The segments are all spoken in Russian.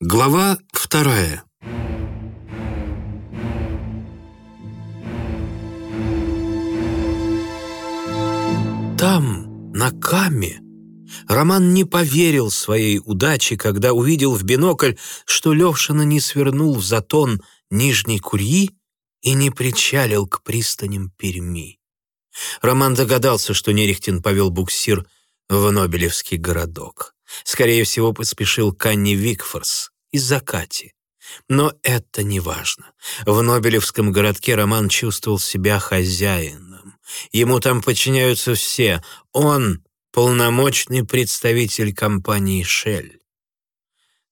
Глава вторая. Там, на Каме, Роман не поверил своей удаче, когда увидел в бинокль, что Левшина не свернул в затон Нижней Курьи и не причалил к пристаням Перми. Роман догадался, что Нерехтин повел буксир в Нобелевский городок. Скорее всего, поспешил Канни Викфорс из-за Кати. Но это не важно. В Нобелевском городке Роман чувствовал себя хозяином. Ему там подчиняются все. Он — полномочный представитель компании «Шель».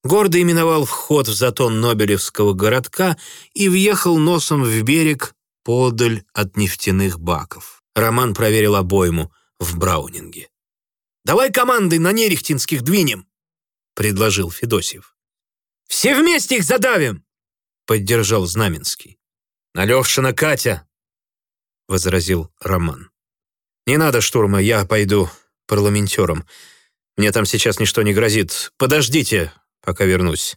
Гордо именовал вход в затон Нобелевского городка и въехал носом в берег подаль от нефтяных баков. Роман проверил обойму в Браунинге. «Давай командой на Нерехтинских двинем», — предложил Федосев. «Все вместе их задавим!» — поддержал Знаменский. «Налевшина Катя!» — возразил Роман. «Не надо штурма, я пойду парламентером. Мне там сейчас ничто не грозит. Подождите, пока вернусь».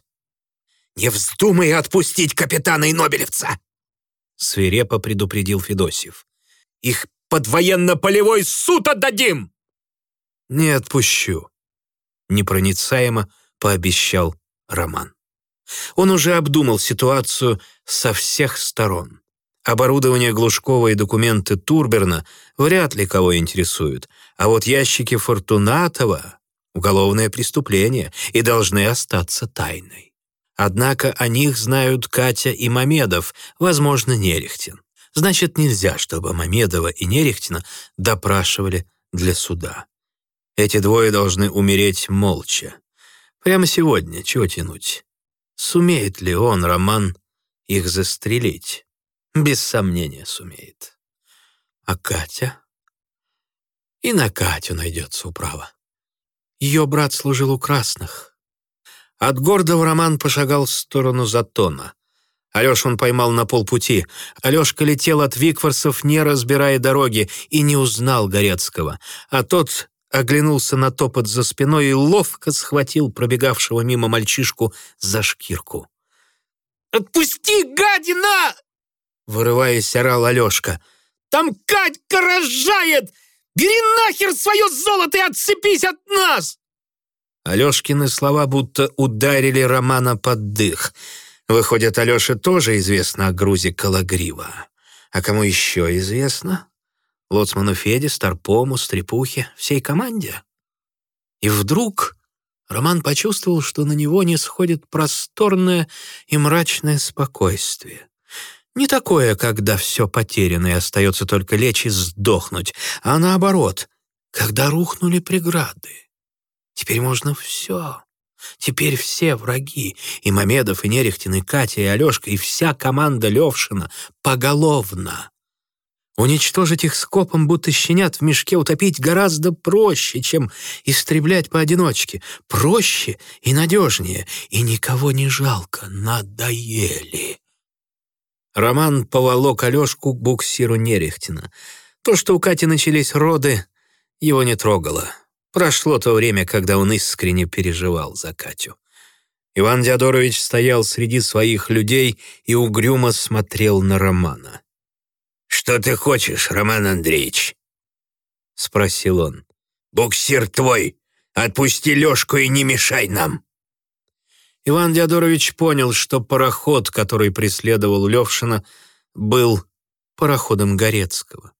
«Не вздумай отпустить капитана и Нобелевца!» Свирепо предупредил Федосев. «Их под военно-полевой суд отдадим!» «Не отпущу», — непроницаемо пообещал Роман. Он уже обдумал ситуацию со всех сторон. Оборудование Глушкова и документы Турберна вряд ли кого интересуют, а вот ящики Фортунатова — уголовное преступление и должны остаться тайной. Однако о них знают Катя и Мамедов, возможно, Нерехтин. Значит, нельзя, чтобы Мамедова и Нерехтина допрашивали для суда. Эти двое должны умереть молча. Прямо сегодня, чего тянуть? Сумеет ли он, Роман, их застрелить? Без сомнения сумеет. А Катя? И на Катю найдется управа. Ее брат служил у красных. От Гордого Роман пошагал в сторону Затона. Алешу он поймал на полпути. Алешка летел от Викфорсов, не разбирая дороги, и не узнал Горецкого. А тот оглянулся на топот за спиной и ловко схватил пробегавшего мимо мальчишку за шкирку. «Отпусти, гадина!» Вырываясь, орал Алешка. «Там Катька рожает! Бери нахер свое золото и отцепись от нас!» Алешкины слова будто ударили Романа под дых. Выходит, Алёше тоже известно о грузе Калагрива. А кому еще известно? Лоцману Феде, Старпому, Стрепухе, всей команде. И вдруг Роман почувствовал, что на него не сходит просторное и мрачное спокойствие. Не такое, когда все потеряно и остается только лечь и сдохнуть, а наоборот, когда рухнули преграды. Теперь можно все. Теперь все враги, и Мамедов, и Нерехтин, и Катя, и Алешка, и вся команда Левшина поголовно. Уничтожить их скопом, будто щенят в мешке, утопить гораздо проще, чем истреблять поодиночке. Проще и надежнее, и никого не жалко. Надоели. Роман поволок Алешку к буксиру Нерехтина. То, что у Кати начались роды, его не трогало. Прошло то время, когда он искренне переживал за Катю. Иван Диадорович стоял среди своих людей и угрюмо смотрел на Романа. «Что ты хочешь, Роман Андреевич?» — спросил он. «Буксир твой! Отпусти Лёшку и не мешай нам!» Иван Диадорович понял, что пароход, который преследовал Левшина, был пароходом Горецкого.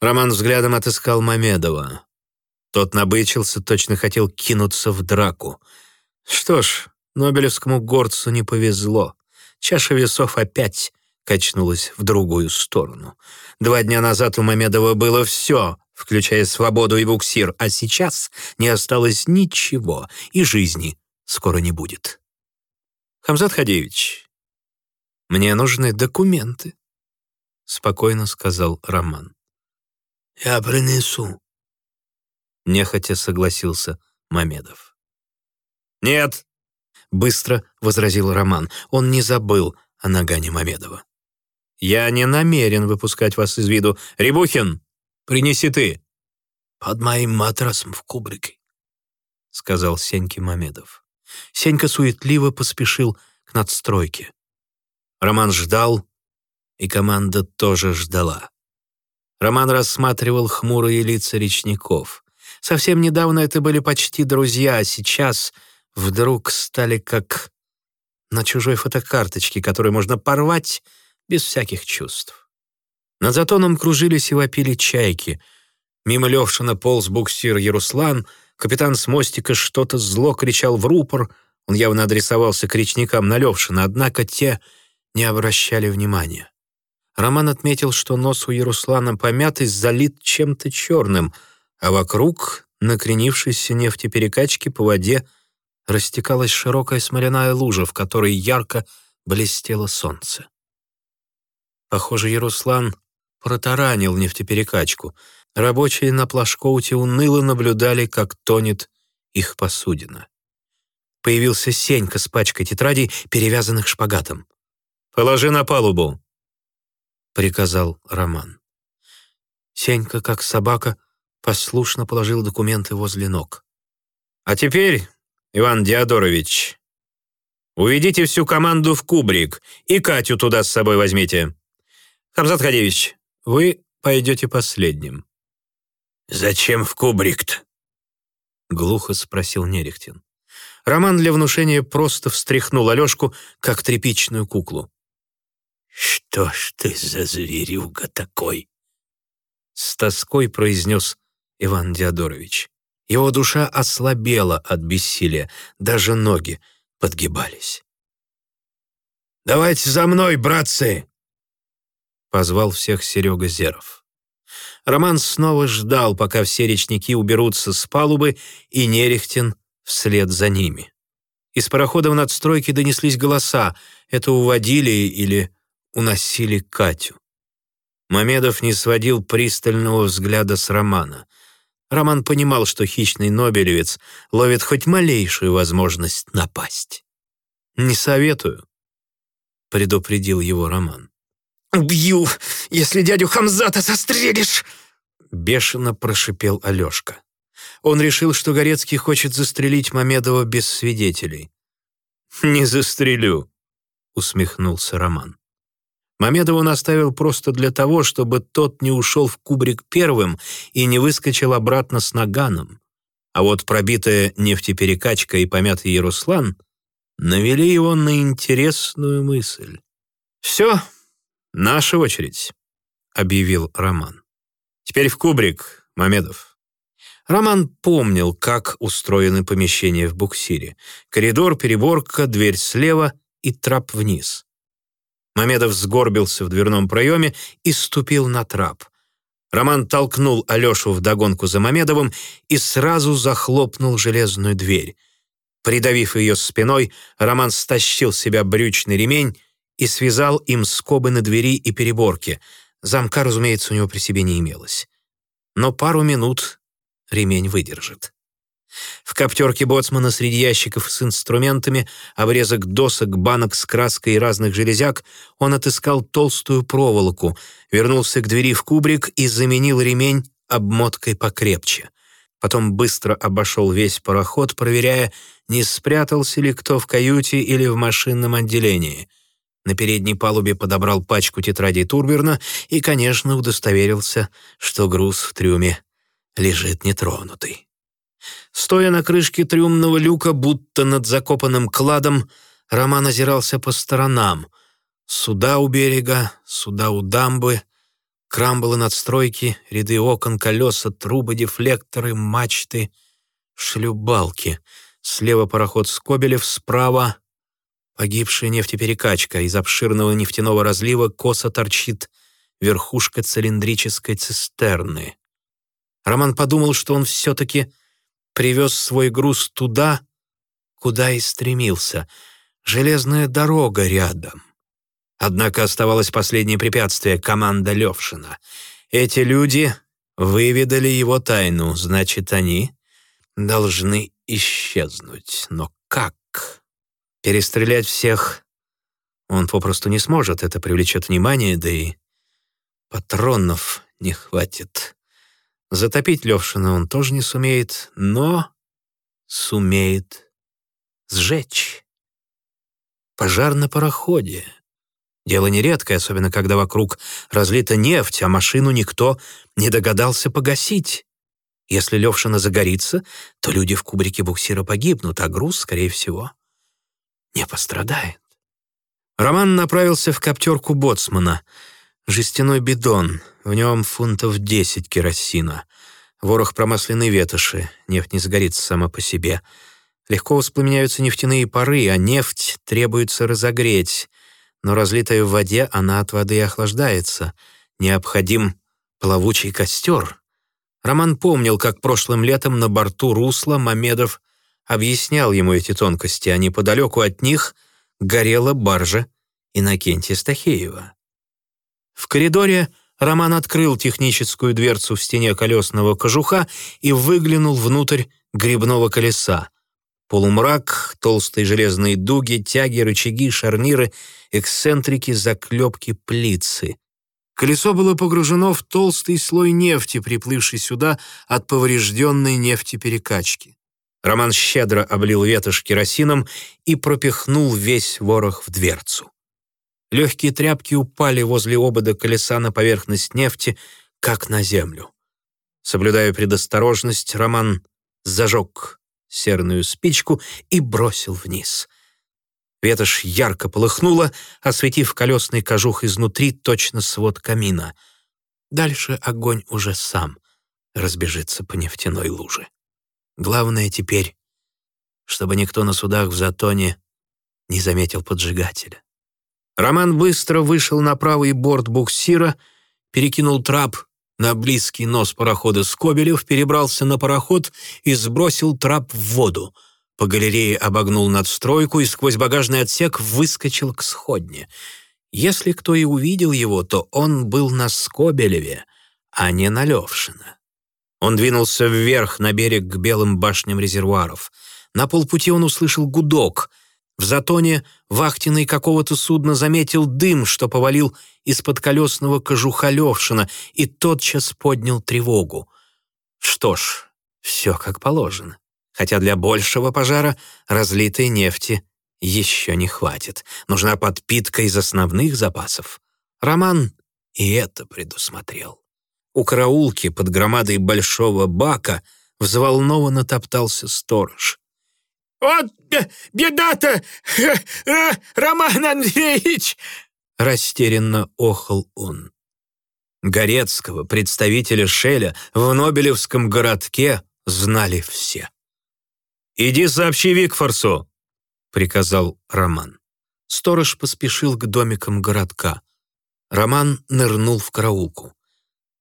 Роман взглядом отыскал Мамедова. Тот набычился, точно хотел кинуться в драку. Что ж, Нобелевскому горцу не повезло. Чаша весов опять качнулась в другую сторону. Два дня назад у Мамедова было все, включая свободу и буксир, а сейчас не осталось ничего, и жизни скоро не будет. «Хамзат Хадеевич, мне нужны документы», — спокойно сказал Роман. «Я принесу», — нехотя согласился Мамедов. «Нет», — быстро возразил Роман. Он не забыл о нагане Мамедова. «Я не намерен выпускать вас из виду. Рябухин, принеси ты». «Под моим матрасом в кубрике», — сказал Сеньки Мамедов. Сенька суетливо поспешил к надстройке. Роман ждал, и команда тоже ждала. Роман рассматривал хмурые лица речников. Совсем недавно это были почти друзья, а сейчас вдруг стали как на чужой фотокарточке, которую можно порвать без всяких чувств. Над затоном кружились и вопили чайки. Мимо Левшина полз буксир Яруслан, капитан с мостика что-то зло кричал в рупор, он явно адресовался к речникам на Левшина, однако те не обращали внимания. Роман отметил, что нос у Яруслана помятый, залит чем-то черным, а вокруг, накренившейся нефтеперекачки по воде, растекалась широкая смоляная лужа, в которой ярко блестело солнце. Похоже, Яруслан протаранил нефтеперекачку. Рабочие на плашкоуте уныло наблюдали, как тонет их посудина. Появился Сенька с пачкой тетрадей, перевязанных шпагатом. «Положи на палубу», — приказал Роман. Сенька, как собака, послушно положил документы возле ног. «А теперь, Иван Диадорович, уведите всю команду в кубрик и Катю туда с собой возьмите. Хамзат Хадевич, вы пойдете последним». «Зачем в кубрик-то?» — глухо спросил Нерехтин. Роман для внушения просто встряхнул Алешку, как тряпичную куклу. «Что ж ты за зверюга такой?» С тоской произнес Иван Диадорович. Его душа ослабела от бессилия, даже ноги подгибались. «Давайте за мной, братцы!» Позвал всех Серега Зеров. Роман снова ждал, пока все речники уберутся с палубы, и Нерехтин вслед за ними. Из парохода в надстройке донеслись голоса. Это уводили или уносили Катю. Мамедов не сводил пристального взгляда с Романа. Роман понимал, что хищный нобелевец ловит хоть малейшую возможность напасть. «Не советую», — предупредил его Роман. «Убью, если дядю Хамзата застрелишь!» Бешено прошипел Алешка. Он решил, что Горецкий хочет застрелить Мамедова без свидетелей. «Не застрелю», — усмехнулся Роман. Мамедова он оставил просто для того, чтобы тот не ушел в кубрик первым и не выскочил обратно с наганом. А вот пробитая нефтеперекачка и помятый Яруслан навели его на интересную мысль. «Все, наша очередь», — объявил Роман. «Теперь в кубрик, Мамедов». Роман помнил, как устроены помещения в буксире. Коридор, переборка, дверь слева и трап вниз. Мамедов сгорбился в дверном проеме и ступил на трап. Роман толкнул Алешу вдогонку за Мамедовым и сразу захлопнул железную дверь. Придавив ее спиной, Роман стащил себя брючный ремень и связал им скобы на двери и переборке. Замка, разумеется, у него при себе не имелось. Но пару минут ремень выдержит. В коптерке боцмана среди ящиков с инструментами, обрезок досок, банок с краской и разных железяк он отыскал толстую проволоку, вернулся к двери в кубрик и заменил ремень обмоткой покрепче. Потом быстро обошел весь пароход, проверяя, не спрятался ли кто в каюте или в машинном отделении. На передней палубе подобрал пачку тетрадей Турберна и, конечно, удостоверился, что груз в трюме лежит нетронутый. Стоя на крышке трюмного люка, будто над закопанным кладом, Роман озирался по сторонам. Суда у берега, суда у дамбы, крамбулы надстройки, ряды окон, колеса, трубы, дефлекторы, мачты, шлюбалки. Слева пароход Скобелев, справа погибшая нефтеперекачка. Из обширного нефтяного разлива косо торчит верхушка цилиндрической цистерны. Роман подумал, что он все-таки привез свой груз туда, куда и стремился. Железная дорога рядом. Однако оставалось последнее препятствие — команда Левшина. Эти люди выведали его тайну, значит, они должны исчезнуть. Но как? Перестрелять всех он попросту не сможет, это привлечет внимание, да и патронов не хватит. Затопить Левшина он тоже не сумеет, но сумеет сжечь. Пожар на пароходе. Дело нередкое, особенно когда вокруг разлита нефть, а машину никто не догадался погасить. Если Левшина загорится, то люди в кубрике буксира погибнут, а груз, скорее всего, не пострадает. Роман направился в коптерку боцмана. Жестяной бидон, в нем фунтов 10 керосина. Ворох промасленной ветоши, нефть не загорится сама по себе. Легко воспламеняются нефтяные пары, а нефть требуется разогреть. Но разлитая в воде, она от воды охлаждается. Необходим плавучий костер. Роман помнил, как прошлым летом на борту русла Мамедов объяснял ему эти тонкости, а неподалеку от них горела баржа Иннокентия Стахеева. В коридоре Роман открыл техническую дверцу в стене колесного кожуха и выглянул внутрь грибного колеса. Полумрак, толстые железные дуги, тяги, рычаги, шарниры, эксцентрики, заклепки, плицы. Колесо было погружено в толстый слой нефти, приплывший сюда от поврежденной нефтеперекачки. Роман щедро облил ветошь керосином и пропихнул весь ворох в дверцу. Легкие тряпки упали возле обода колеса на поверхность нефти, как на землю. Соблюдая предосторожность, Роман зажег серную спичку и бросил вниз. Ветошь ярко полыхнула, осветив колесный кожух изнутри точно свод камина. Дальше огонь уже сам разбежится по нефтяной луже. Главное теперь, чтобы никто на судах в Затоне не заметил поджигателя. Роман быстро вышел на правый борт буксира, перекинул трап на близкий нос парохода Скобелев, перебрался на пароход и сбросил трап в воду — по галерее обогнул надстройку и сквозь багажный отсек выскочил к сходне. Если кто и увидел его, то он был на Скобелеве, а не на Левшина. Он двинулся вверх на берег к белым башням резервуаров. На полпути он услышал гудок. В затоне вахтенный какого-то судна заметил дым, что повалил из-под колесного кожуха Левшина, и тотчас поднял тревогу. Что ж, все как положено хотя для большего пожара разлитой нефти еще не хватит. Нужна подпитка из основных запасов. Роман и это предусмотрел. У караулки под громадой большого бака взволнованно топтался сторож. «Вот беда-то, Роман Андреевич!» Растерянно охал он. Горецкого, представителя Шеля, в Нобелевском городке знали все. «Иди сообщи Викфорсу», — приказал Роман. Сторож поспешил к домикам городка. Роман нырнул в караулку.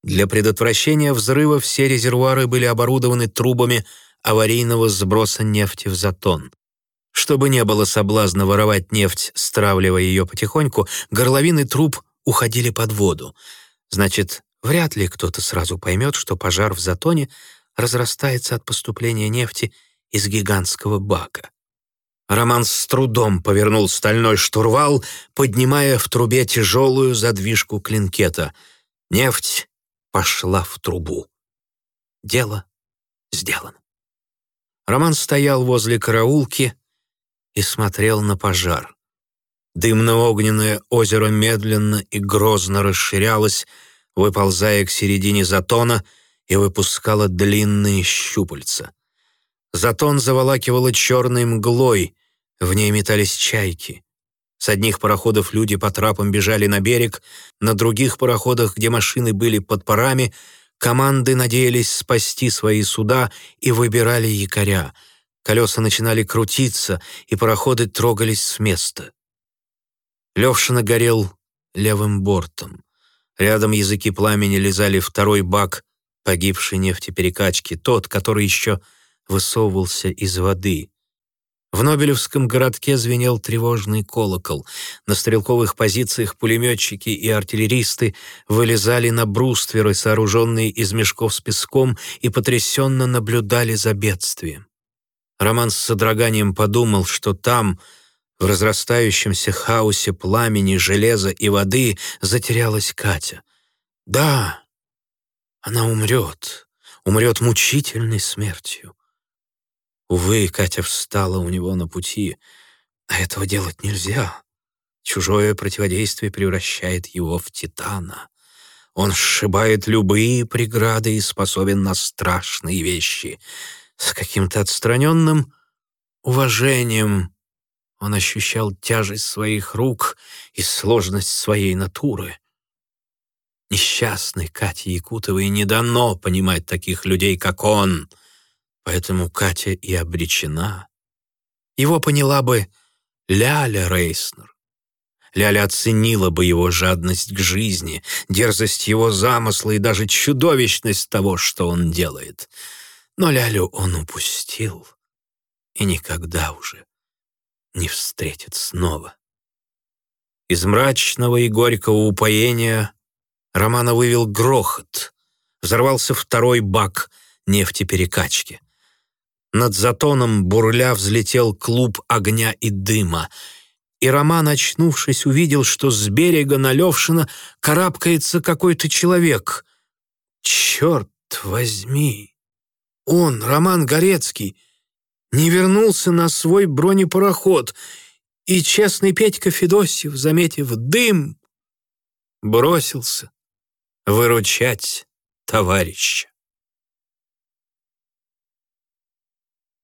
Для предотвращения взрыва все резервуары были оборудованы трубами аварийного сброса нефти в затон. Чтобы не было соблазна воровать нефть, стравливая ее потихоньку, горловины труб уходили под воду. Значит, вряд ли кто-то сразу поймет, что пожар в затоне разрастается от поступления нефти из гигантского бака. Роман с трудом повернул стальной штурвал, поднимая в трубе тяжелую задвижку клинкета. Нефть пошла в трубу. Дело сделано. Роман стоял возле караулки и смотрел на пожар. Дымно-огненное озеро медленно и грозно расширялось, выползая к середине затона и выпускало длинные щупальца. Затон заволакивало черной мглой, в ней метались чайки. С одних пароходов люди по трапам бежали на берег, на других пароходах, где машины были под парами, команды надеялись спасти свои суда и выбирали якоря. Колеса начинали крутиться, и пароходы трогались с места. Левшина горел левым бортом. Рядом языки пламени лизали второй бак погибшей нефтеперекачки, тот, который еще высовывался из воды. В Нобелевском городке звенел тревожный колокол. На стрелковых позициях пулеметчики и артиллеристы вылезали на брустверы, сооруженные из мешков с песком, и потрясенно наблюдали за бедствием. Роман с содроганием подумал, что там, в разрастающемся хаосе пламени, железа и воды, затерялась Катя. Да, она умрет, умрет мучительной смертью. Увы, Катя встала у него на пути, а этого делать нельзя. Чужое противодействие превращает его в титана. Он сшибает любые преграды и способен на страшные вещи. С каким-то отстраненным уважением он ощущал тяжесть своих рук и сложность своей натуры. Несчастной Кате Якутовой не дано понимать таких людей, как он, поэтому Катя и обречена. Его поняла бы Ляля Рейснер. Ляля оценила бы его жадность к жизни, дерзость его замысла и даже чудовищность того, что он делает. Но Лялю он упустил и никогда уже не встретит снова. Из мрачного и горького упоения Романа вывел грохот. Взорвался второй бак нефтеперекачки. Над затоном бурля взлетел клуб огня и дыма. И Роман, очнувшись, увидел, что с берега на Левшина карабкается какой-то человек. Черт возьми! Он, Роман Горецкий, не вернулся на свой бронепароход, и честный Петька Федосьев, заметив дым, бросился выручать товарища.